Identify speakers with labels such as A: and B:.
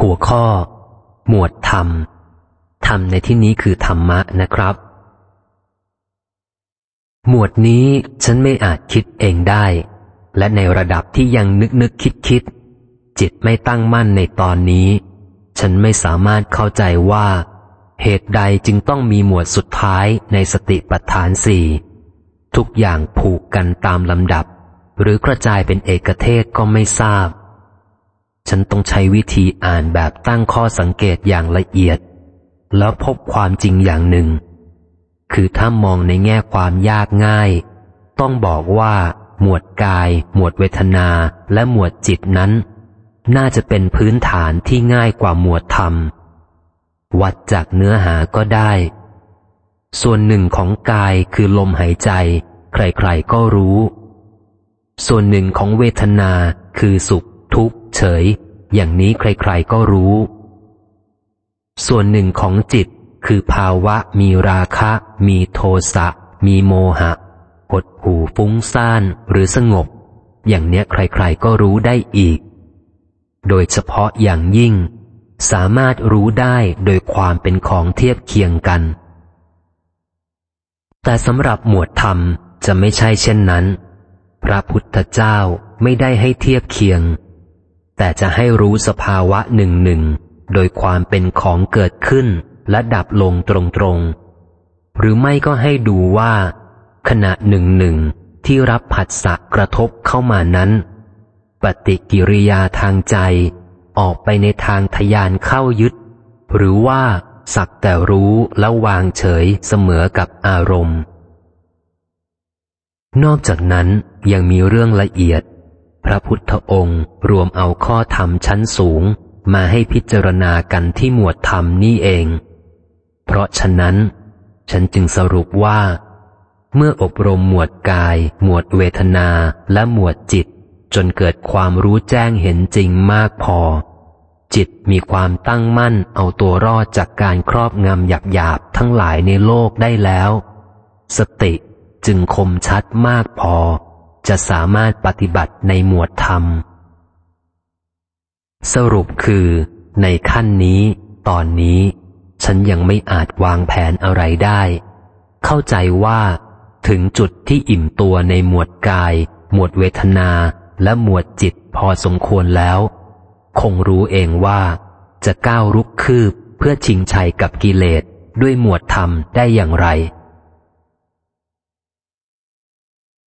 A: หัวข้อ หมวดธรรม ธรรมในที่นี้คือธรรมะนะครับ หมวดนี้ฉันไม่อาจคิดเองได้ และในระดับที่ยังนึกนึกคิดคิด จิตไม่ตั้งมั่นในตอนนี้ ฉันไม่สามารถเข้าใจว่า เหตุใดจึงต้องมีหมวดสุดท้ายในสติปัฏฐานสี่ทุกอย่างผูกกันตามลำดับ หรือกระจายเป็นเอกเทศก็ไม่ทราบ ฉันต้องใช้วิธีอ่านแบบตั้งข้อสังเกตอย่างละเอียด แล้วพบความจริงอย่างหนึ่ง คือถ้ามองในแง่ความยากง่าย ต้องบอกว่า หมวดกาย หมวดเวทนา และหมวดจิตนั้น น่าจะเป็นพื้นฐานที่ง่ายกว่าหมวดธรรม วัดจากเนื้อหาก็ได้ ส่วนหนึ่งของกายคือลมหายใจ ใครๆก็รู้ ส่วนหนึ่งของเวทนาคือสุข เฉย อย่างนี้ใครๆก็รู้ ส่วนหนึ่งของจิตคือภาวะมีราคะ มีโทสะ มีโมหะหดหูฟุ้งซ่านหรือสงบ อย่างเนี้ยใครๆก็รู้ได้อีก โดยเฉพาะอย่างยิ่ง สามารถรู้ได้โดยความเป็นของเทียบเคียงกัน แต่สำหรับหมวดธรรมจะไม่ใช่เช่นนั้น พระพุทธเจ้าไม่ได้ให้เทียบเคียง แต่จะให้รู้สภาวะหนึ่งหนึ่งโดยความเป็นของเกิดขึ้นและดับลงตรงๆ หรือไม่ก็ให้ดูว่า ขณะหนึ่งหนึ่งที่รับผัสสะกระทบเข้ามานั้น ปฏิกิริยาทางใจ ออกไปในทางทยานเข้ายึด หรือว่าสักแต่รู้แล้ววางเฉยเสมอกับอารมณ์ นอกจากนั้นยังมีเรื่องละเอียด พระพุทธองค์รวมเอาข้อธรรมชั้นสูงมาให้พิจารณากันที่หมวดธรรมนี่เอง เพราะฉะนั้น ฉันจึงสรุปว่า เมื่ออบรมหมวดกาย หมวดเวทนาและหมวดจิต จนเกิดความรู้แจ้งเห็นจริงมากพอ จิตมีความตั้งมั่นเอาตัวรอดจากการครอบงำหยาบหยาบทั้งหลายในโลกได้แล้ว สติจึงคมชัดมากพอ จะสามารถปฏิบัติในหมวดธรรม สรุปคือ ในขั้นนี้ ตอนนี้ ฉันยังไม่อาจวางแผนอะไรได้ เข้าใจว่า ถึงจุดที่อิ่มตัวในหมวดกาย หมวดเวทนาและหมวดจิตพอสมควรแล้ว คงรู้เองว่า จะก้าวรุกคืบเพื่อชิงชัยกับกิเลสด้วยหมวดธรรมได้อย่างไร